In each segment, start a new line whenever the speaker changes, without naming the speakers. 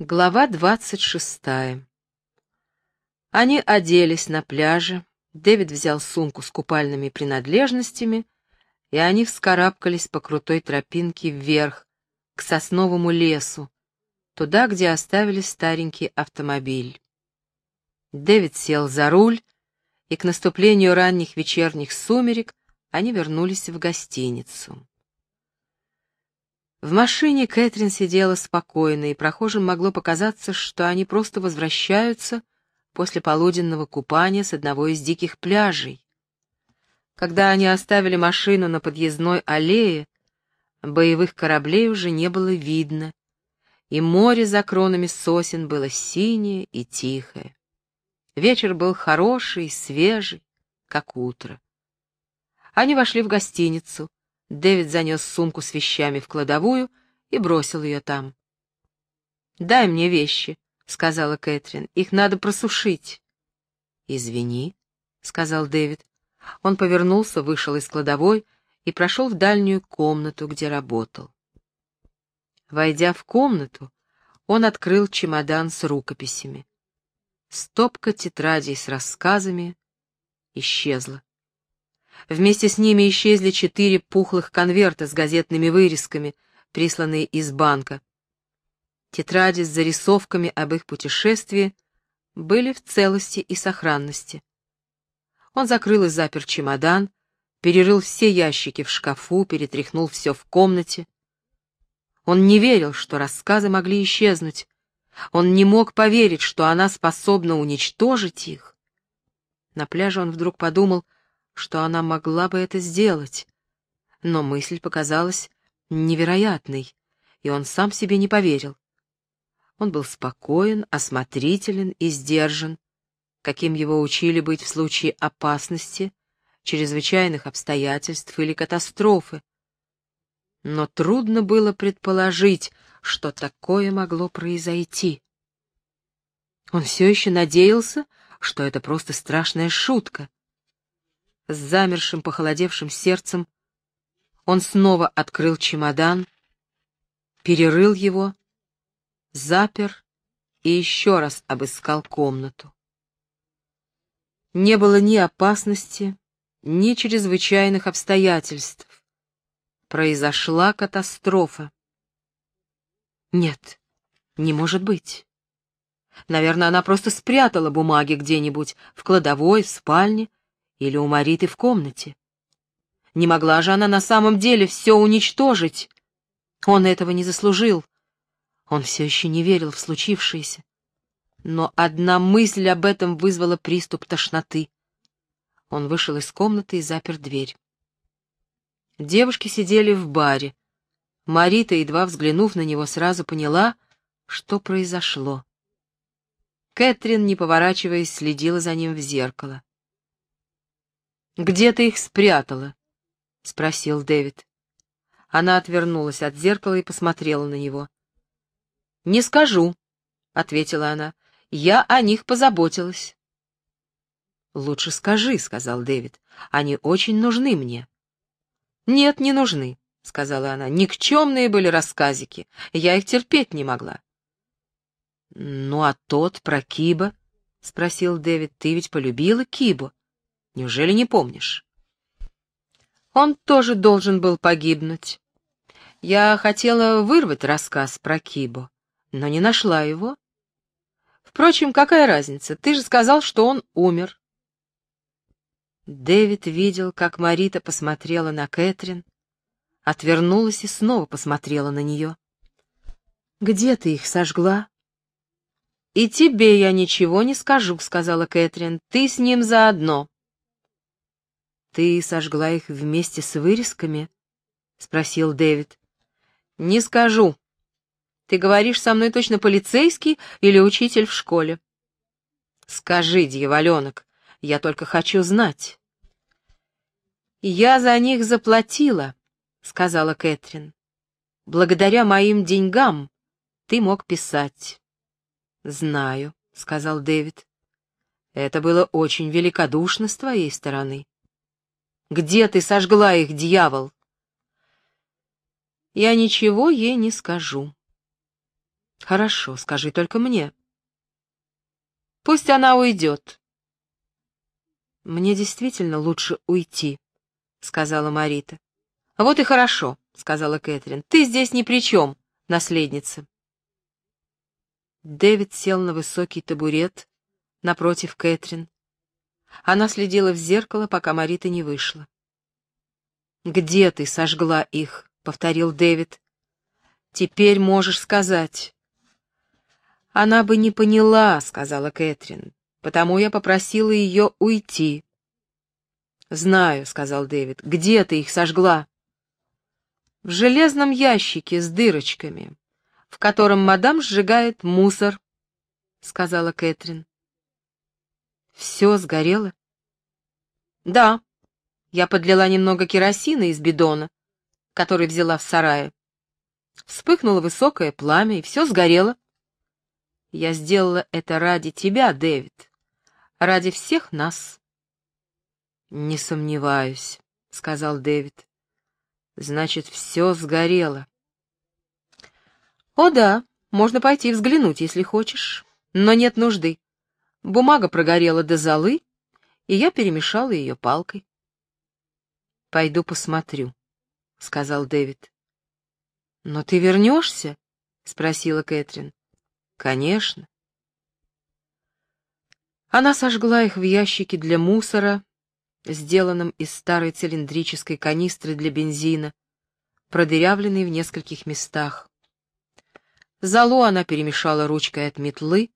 Глава двадцать шестая. Они оделись на пляже, Дэвид взял сумку с купальными принадлежностями, и они вскарабкались по крутой тропинке вверх, к сосновому лесу, туда, где оставили старенький автомобиль. Дэвид сел за руль, и к наступлению ранних вечерних сумерек они вернулись в гостиницу. В машине Кэтрин сидела спокойно, и прохожим могло показаться, что они просто возвращаются после полуденного купания с одного из диких пляжей. Когда они оставили машину на подъездной аллее, боевых кораблей уже не было видно, и море за кронами сосен было синее и тихое. Вечер был хороший, свежий, как утро. Они вошли в гостиницу, Дэвид занес сумку с вещами в кладовую и бросил ее там. «Дай мне вещи», — сказала Кэтрин, — «их надо просушить». «Извини», — сказал Дэвид. Он повернулся, вышел из кладовой и прошел в дальнюю комнату, где работал. Войдя в комнату, он открыл чемодан с рукописями. Стопка тетрадей с рассказами исчезла. Вместе с ними исчезли четыре пухлых конверта с газетными вырезками, присланные из банка. Тетради с зарисовками об их путешествии были в целости и сохранности. Он закрыл и запер чемодан, перерыл все ящики в шкафу, перетряхнул все в комнате. Он не верил, что рассказы могли исчезнуть. Он не мог поверить, что она способна уничтожить их. На пляже он вдруг подумал, что она могла бы это сделать. Но мысль показалась невероятной, и он сам себе не поверил. Он был спокоен, осмотрителен и сдержан, каким его учили быть в случае опасности, чрезвычайных обстоятельств или катастрофы. Но трудно было предположить, что такое могло произойти. Он все еще надеялся, что это просто страшная шутка, с замершим, похолодевшим сердцем, он снова открыл чемодан, перерыл его, запер и еще раз обыскал комнату. Не было ни опасности, ни чрезвычайных обстоятельств. Произошла катастрофа. Нет, не может быть. Наверное, она просто спрятала бумаги где-нибудь, в кладовой, в спальне, или у Мариты в комнате. Не могла же она на самом деле все уничтожить. Он этого не заслужил. Он все еще не верил в случившееся. Но одна мысль об этом вызвала приступ тошноты. Он вышел из комнаты и запер дверь. Девушки сидели в баре. Марита, едва взглянув на него, сразу поняла, что произошло. Кэтрин, не поворачиваясь, следила за ним в зеркало. «Где ты их спрятала?» — спросил Дэвид. Она отвернулась от зеркала и посмотрела на него. «Не скажу», — ответила она. «Я о них позаботилась». «Лучше скажи», — сказал Дэвид. «Они очень нужны мне». «Нет, не нужны», — сказала она. «Никчемные были рассказики. Я их терпеть не могла». «Ну, а тот про Киба?» — спросил Дэвид. «Ты ведь полюбила Кибу?» Неужели не помнишь? Он тоже должен был погибнуть. Я хотела вырвать рассказ про Кибо, но не нашла его. Впрочем, какая разница? Ты же сказал, что он умер. Дэвид видел, как Марита посмотрела на Кэтрин, отвернулась и снова посмотрела на нее. «Где ты их сожгла?» «И тебе я ничего не скажу», — сказала Кэтрин. «Ты с ним заодно». «Ты сожгла их вместе с вырезками?» — спросил Дэвид. «Не скажу. Ты говоришь со мной точно полицейский или учитель в школе?» «Скажи, дьяволенок, я только хочу знать». «Я за них заплатила», — сказала Кэтрин. «Благодаря моим деньгам ты мог писать». «Знаю», — сказал Дэвид. «Это было очень великодушно с твоей стороны». Где ты сожгла их, дьявол? Я ничего ей не скажу. Хорошо, скажи только мне. Пусть она уйдет. Мне действительно лучше уйти, сказала Марита. Вот и хорошо, сказала Кэтрин. Ты здесь ни при чем, наследница. Дэвид сел на высокий табурет напротив Кэтрин. Она следила в зеркало, пока Марита не вышла. «Где ты сожгла их?» — повторил Дэвид. «Теперь можешь сказать». «Она бы не поняла», — сказала Кэтрин, — «потому я попросила ее уйти». «Знаю», — сказал Дэвид. «Где ты их сожгла?» «В железном ящике с дырочками, в котором мадам сжигает мусор», — сказала Кэтрин. «Все сгорело?» «Да», я подлила немного керосина из бидона, который взяла в сарае. Вспыхнуло высокое пламя, и все сгорело. Я сделала это ради тебя, Дэвид, ради всех нас. Не сомневаюсь, — сказал Дэвид. Значит, все сгорело. О да, можно пойти взглянуть, если хочешь, но нет нужды. Бумага прогорела до золы, и я перемешала ее палкой. «Пойду посмотрю», — сказал Дэвид. «Но ты вернешься?» — спросила Кэтрин. «Конечно». Она сожгла их в ящике для мусора, сделанном из старой цилиндрической канистры для бензина, продырявленной в нескольких местах. Золу она перемешала ручкой от метлы,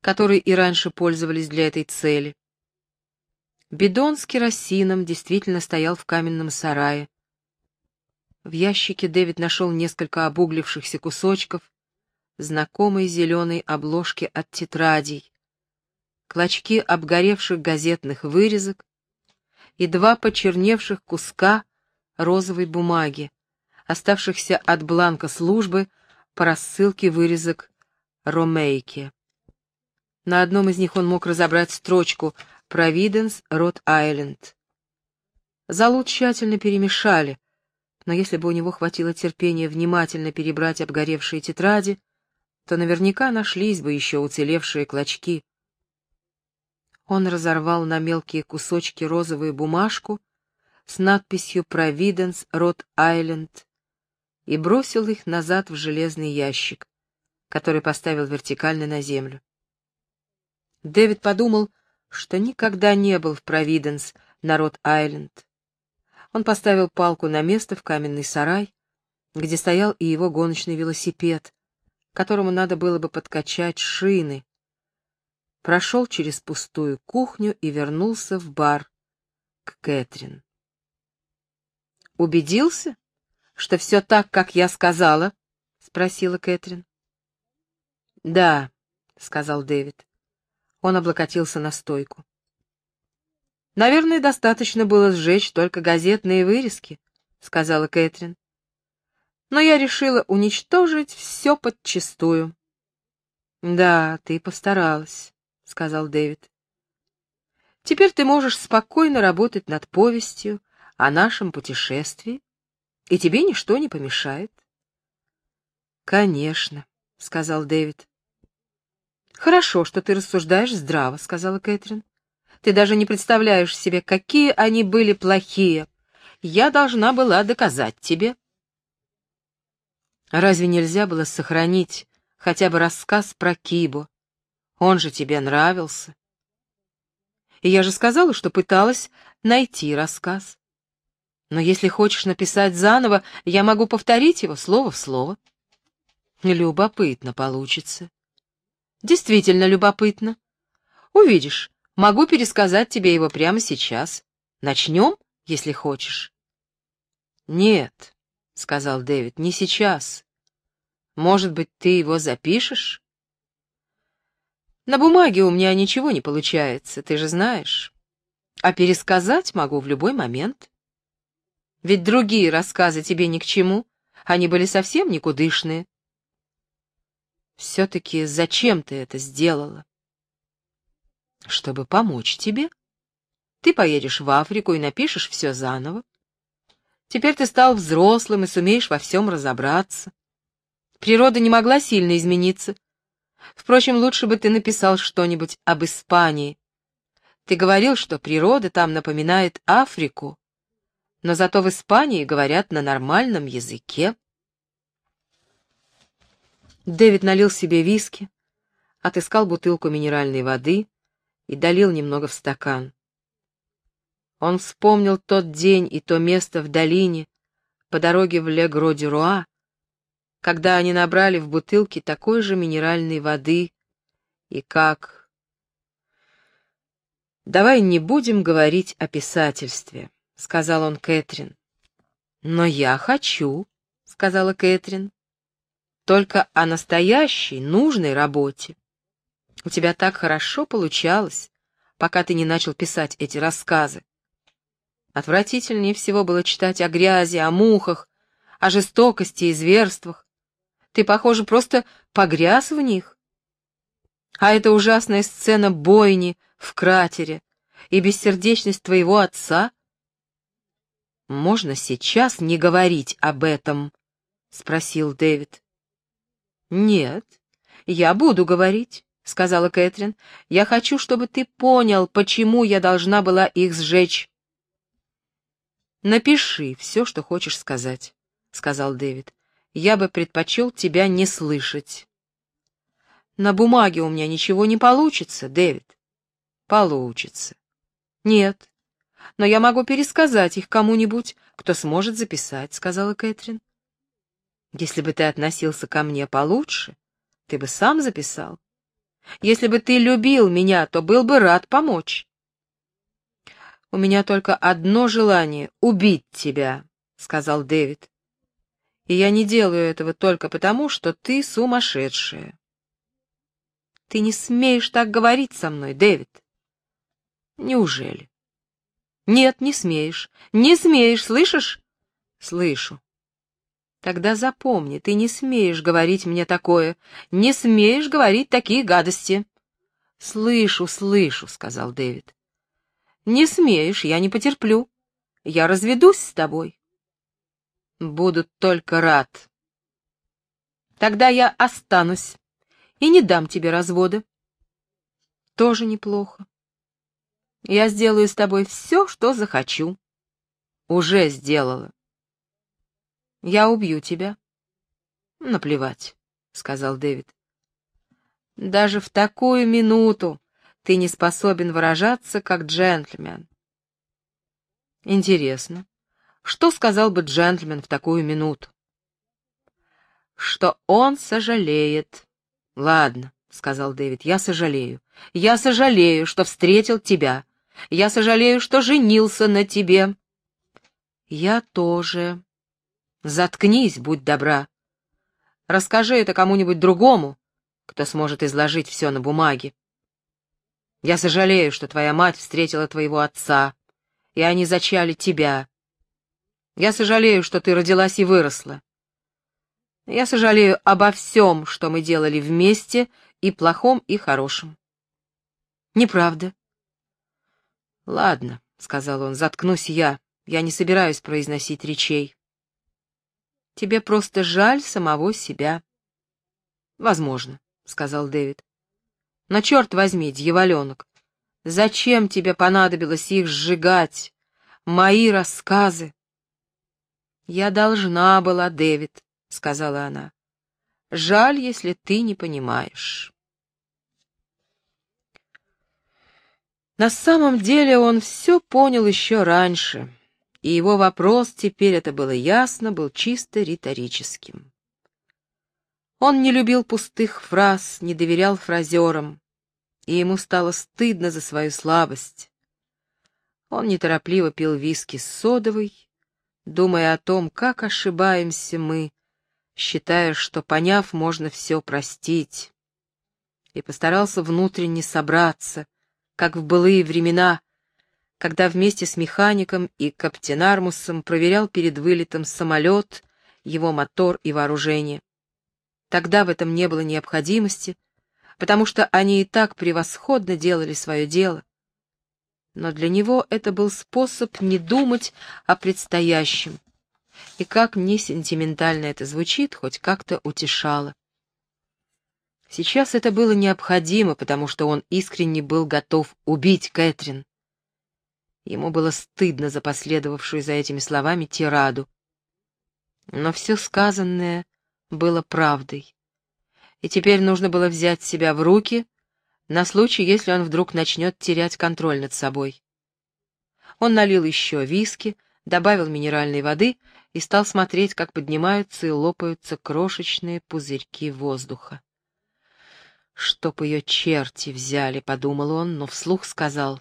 которой и раньше пользовались для этой цели. Бидон с керосином действительно стоял в каменном сарае. В ящике Дэвид нашел несколько обуглившихся кусочков знакомой зеленой обложки от тетрадей, клочки обгоревших газетных вырезок и два почерневших куска розовой бумаги, оставшихся от бланка службы по рассылке вырезок Ромейки. На одном из них он мог разобрать строчку Провиденс, Рот-Айленд. Залу тщательно перемешали, но если бы у него хватило терпения внимательно перебрать обгоревшие тетради, то наверняка нашлись бы еще уцелевшие клочки. Он разорвал на мелкие кусочки розовую бумажку с надписью «Провиденс, Рот-Айленд» и бросил их назад в железный ящик, который поставил вертикально на землю. Дэвид подумал, что никогда не был в Провиденс на Рот-Айленд. Он поставил палку на место в каменный сарай, где стоял и его гоночный велосипед, которому надо было бы подкачать шины. Прошел через пустую кухню и вернулся в бар к Кэтрин. «Убедился, что все так, как я сказала?» — спросила Кэтрин. «Да», — сказал Дэвид. Он облокотился на стойку. «Наверное, достаточно было сжечь только газетные вырезки», — сказала Кэтрин. «Но я решила уничтожить все подчистую». «Да, ты постаралась», — сказал Дэвид. «Теперь ты можешь спокойно работать над повестью о нашем путешествии, и тебе ничто не помешает». «Конечно», — сказал Дэвид. «Хорошо, что ты рассуждаешь здраво», — сказала Кэтрин. «Ты даже не представляешь себе, какие они были плохие. Я должна была доказать тебе». Разве нельзя было сохранить хотя бы рассказ про Кибо? Он же тебе нравился. И я же сказала, что пыталась найти рассказ. Но если хочешь написать заново, я могу повторить его слово в слово. Любопытно получится. Действительно любопытно. Увидишь, могу пересказать тебе его прямо сейчас. Начнем, если хочешь. Нет, — сказал Дэвид, — не сейчас. Может быть, ты его запишешь? На бумаге у меня ничего не получается, ты же знаешь. А пересказать могу в любой момент. Ведь другие рассказы тебе ни к чему, они были совсем никудышные. Все-таки зачем ты это сделала? Чтобы помочь тебе. Ты поедешь в Африку и напишешь все заново. Теперь ты стал взрослым и сумеешь во всем разобраться. Природа не могла сильно измениться. Впрочем, лучше бы ты написал что-нибудь об Испании. Ты говорил, что природа там напоминает Африку, но зато в Испании говорят на нормальном языке. Дэвид налил себе виски, отыскал бутылку минеральной воды и долил немного в стакан. Он вспомнил тот день и то место в долине, по дороге в Ле-Гро-Дюруа, когда они набрали в бутылке такой же минеральной воды, и как... «Давай не будем говорить о писательстве», — сказал он Кэтрин. «Но я хочу», — сказала Кэтрин, — «только о настоящей, нужной работе. У тебя так хорошо получалось, пока ты не начал писать эти рассказы. Отвратительнее всего было читать о грязи, о мухах, о жестокости и зверствах. Ты, похоже, просто погряз в них. А эта ужасная сцена бойни в кратере и бессердечность твоего отца? Можно сейчас не говорить об этом? — спросил Дэвид. Нет, я буду говорить. — сказала Кэтрин. «Я хочу, чтобы ты понял, почему я должна была их сжечь». «Напиши все, что хочешь сказать», — сказал Дэвид. «Я бы предпочел тебя не слышать». «На бумаге у меня ничего не получится, Дэвид». «Получится». «Нет, но я могу пересказать их кому-нибудь, кто сможет записать», — сказала Кэтрин. «Если бы ты относился ко мне получше, ты бы сам записал. Если бы ты любил меня, то был бы рад помочь. У меня только одно желание — убить тебя, — сказал Дэвид. И я не делаю этого только потому, что ты сумасшедшая. Ты не смеешь так говорить со мной, Дэвид. Неужели? Нет, не смеешь. Не смеешь, слышишь? Слышу. Тогда запомни, ты не смеешь говорить мне такое, не смеешь говорить такие гадости. Слышу, слышу, сказал Дэвид. Не смеешь, я не потерплю. Я разведусь с тобой. Буду только рад. Тогда я останусь и не дам тебе развода. Тоже неплохо. Я сделаю с тобой все, что захочу. Уже сделала. Я убью тебя. Наплевать, сказал Дэвид. Даже в такую минуту ты не способен выражаться как джентльмен. Интересно, что сказал бы джентльмен в такую минуту? Что он сожалеет. Ладно, сказал Дэвид, я сожалею. Я сожалею, что встретил тебя. Я сожалею, что женился на тебе. Я тоже, Заткнись, будь добра. Расскажи это кому-нибудь другому, кто сможет изложить все на бумаге. Я сожалею, что твоя мать встретила твоего отца, и они зачали тебя. Я сожалею, что ты родилась и выросла. Я сожалею обо всем, что мы делали вместе, и плохом, и хорошем. Неправда. Ладно, — сказал он, — заткнусь я. Я не собираюсь произносить речей. Тебе просто жаль самого себя. Возможно, сказал Дэвид. Но черт возьми, дьяволенок, зачем тебе понадобилось их сжигать? Мои рассказы. Я должна была, Дэвид, сказала она. Жаль, если ты не понимаешь. На самом деле он все понял еще раньше и его вопрос, теперь это было ясно, был чисто риторическим. Он не любил пустых фраз, не доверял фразерам, и ему стало стыдно за свою слабость. Он неторопливо пил виски с содовой, думая о том, как ошибаемся мы, считая, что, поняв, можно все простить, и постарался внутренне собраться, как в былые времена, когда вместе с механиком и каптенармусом проверял перед вылетом самолет, его мотор и вооружение. Тогда в этом не было необходимости, потому что они и так превосходно делали свое дело. Но для него это был способ не думать о предстоящем, и как не сентиментально это звучит, хоть как-то утешало. Сейчас это было необходимо, потому что он искренне был готов убить Кэтрин. Ему было стыдно за последовавшую за этими словами тираду. Но все сказанное было правдой. И теперь нужно было взять себя в руки на случай, если он вдруг начнет терять контроль над собой. Он налил еще виски, добавил минеральной воды и стал смотреть, как поднимаются и лопаются крошечные пузырьки воздуха. «Чтоб ее черти взяли», — подумал он, но вслух сказал.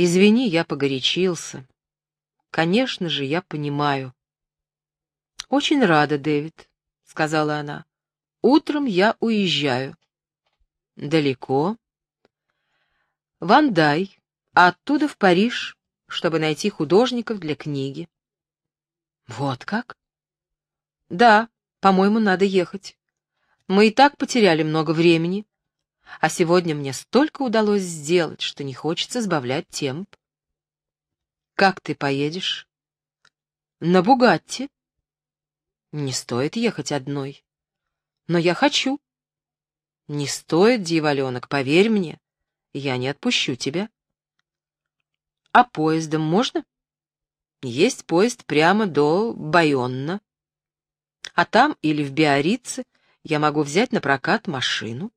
«Извини, я погорячился. Конечно же, я понимаю». «Очень рада, Дэвид», — сказала она. «Утром я уезжаю». «Далеко?» «Вандай, а оттуда в Париж, чтобы найти художников для книги». «Вот как?» «Да, по-моему, надо ехать. Мы и так потеряли много времени, а сегодня мне столько удалось сделать, что не хочется сбавлять темп». «Как ты поедешь?» «На Бугатти». «Не стоит ехать одной». «Но я хочу». «Не стоит, дьяволенок, поверь мне, я не отпущу тебя». «А поездом можно?» Есть поезд прямо до Байонна. А там или в Биорице я могу взять на прокат машину.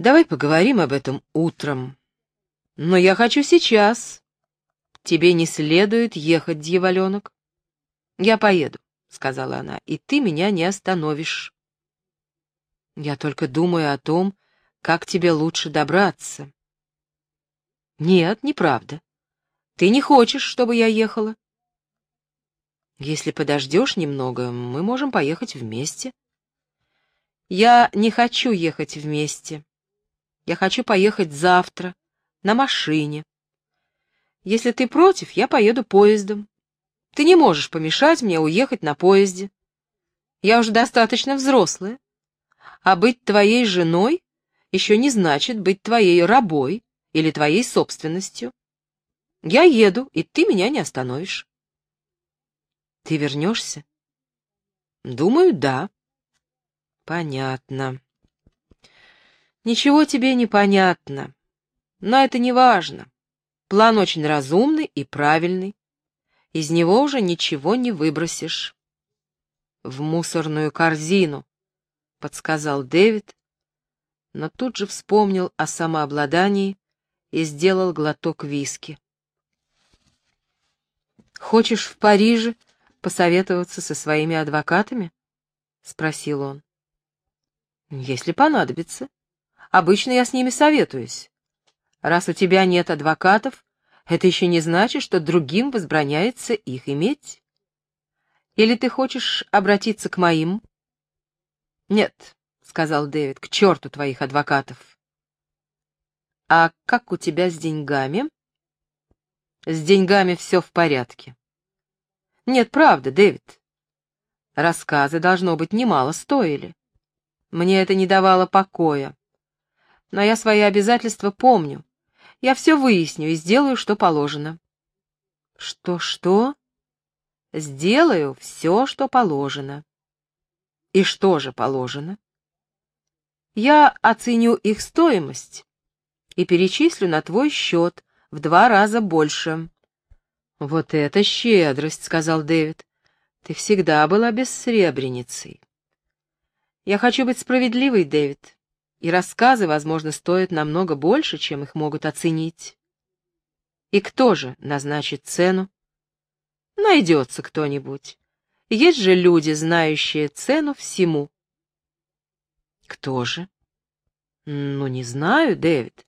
Давай поговорим об этом утром. Но я хочу сейчас. Тебе не следует ехать, дьяволенок. Я поеду, — сказала она, — и ты меня не остановишь. Я только думаю о том, как тебе лучше добраться. Нет, неправда. Ты не хочешь, чтобы я ехала? Если подождешь немного, мы можем поехать вместе. Я не хочу ехать вместе. Я хочу поехать завтра, на машине. Если ты против, я поеду поездом. Ты не можешь помешать мне уехать на поезде. Я уже достаточно взрослая. А быть твоей женой еще не значит быть твоей рабой или твоей собственностью. Я еду, и ты меня не остановишь. Ты вернешься? Думаю, да. Понятно. Ничего тебе не понятно. Но это не важно. План очень разумный и правильный. Из него уже ничего не выбросишь. В мусорную корзину, подсказал Дэвид, но тут же вспомнил о самообладании и сделал глоток виски. Хочешь в Париже посоветоваться со своими адвокатами? спросил он. Если понадобится. Обычно я с ними советуюсь. Раз у тебя нет адвокатов, это еще не значит, что другим возбраняется их иметь. Или ты хочешь обратиться к моим? Нет, сказал Дэвид, к черту твоих адвокатов. А как у тебя с деньгами? С деньгами все в порядке. Нет, правда, Дэвид. Рассказы, должно быть, немало стоили. Мне это не давало покоя. Но я свои обязательства помню. Я все выясню и сделаю, что положено. Что-что? Сделаю все, что положено. И что же положено? Я оценю их стоимость и перечислю на твой счет в два раза больше. «Вот это щедрость», — сказал Дэвид. «Ты всегда была бессребреницей». «Я хочу быть справедливой, Дэвид, и рассказы, возможно, стоят намного больше, чем их могут оценить». «И кто же назначит цену?» «Найдется кто-нибудь. Есть же люди, знающие цену всему». «Кто же?» «Ну, не знаю, Дэвид.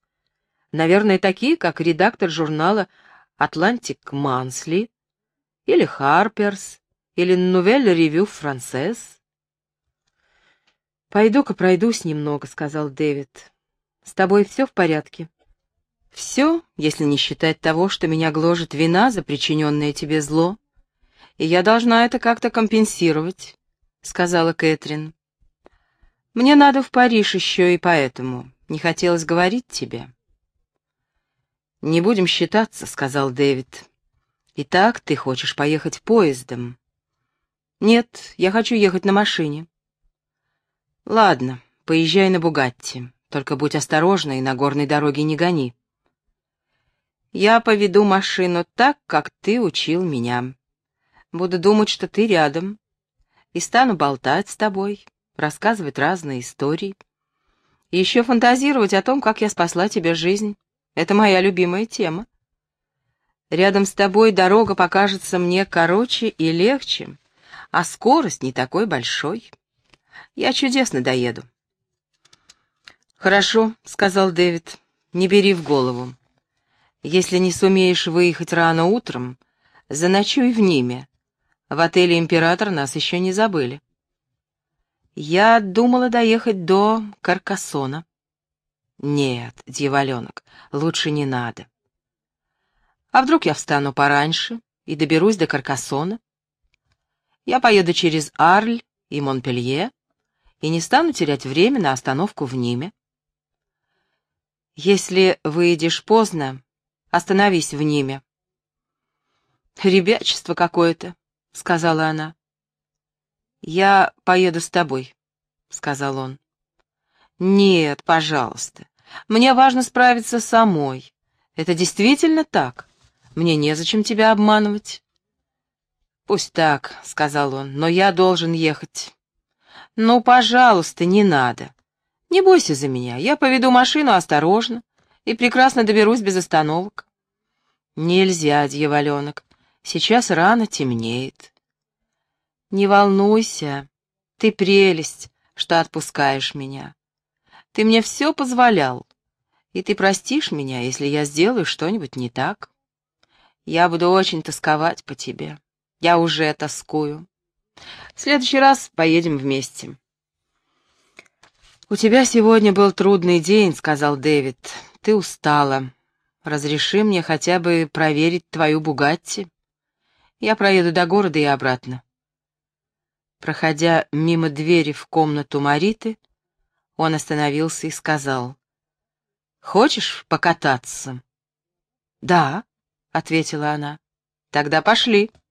Наверное, такие, как редактор журнала «Атлантик Мансли» или «Харперс» или «Нувель Ревю Францесс». «Пойду-ка пройдусь немного», — сказал Дэвид. «С тобой все в порядке?» «Все, если не считать того, что меня гложет вина за причиненное тебе зло, и я должна это как-то компенсировать», — сказала Кэтрин. «Мне надо в Париж еще и поэтому не хотелось говорить тебе». «Не будем считаться», — сказал Дэвид. Итак, ты хочешь поехать поездом? Нет, я хочу ехать на машине. Ладно, поезжай на Бугатти, только будь осторожна и на горной дороге не гони. Я поведу машину так, как ты учил меня. Буду думать, что ты рядом, и стану болтать с тобой, рассказывать разные истории. И еще фантазировать о том, как я спасла тебе жизнь. Это моя любимая тема. Рядом с тобой дорога покажется мне короче и легче, а скорость не такой большой. Я чудесно доеду. «Хорошо», — сказал Дэвид, — «не бери в голову. Если не сумеешь выехать рано утром, заночуй в Ниме. В отеле «Император» нас еще не забыли». Я думала доехать до Каркасона. Нет, дьяволенок, лучше не надо. А вдруг я встану пораньше и доберусь до Каркасона? Я поеду через Арль и Монпелье и не стану терять время на остановку в Ниме. Если выйдешь поздно, остановись в Ниме. «Ребячество какое-то», — сказала она. «Я поеду с тобой», — сказал он. «Нет, пожалуйста. Мне важно справиться самой. Это действительно так. Мне незачем тебя обманывать». «Пусть так», — сказал он, — «но я должен ехать». «Ну, пожалуйста, не надо. Не бойся за меня, я поведу машину осторожно и прекрасно доберусь без остановок». «Нельзя, дьяволенок, сейчас рано темнеет». «Не волнуйся, ты прелесть, что отпускаешь меня. Ты мне все позволял, и ты простишь меня, если я сделаю что-нибудь не так». Я буду очень тосковать по тебе. Я уже тоскую. В следующий раз поедем вместе. «У тебя сегодня был трудный день», — сказал Дэвид. «Ты устала. Разреши мне хотя бы проверить твою Бугатти. Я проеду до города и обратно». Проходя мимо двери в комнату Мариты, он остановился и сказал. «Хочешь покататься?» «Да», — ответила она. «Тогда пошли».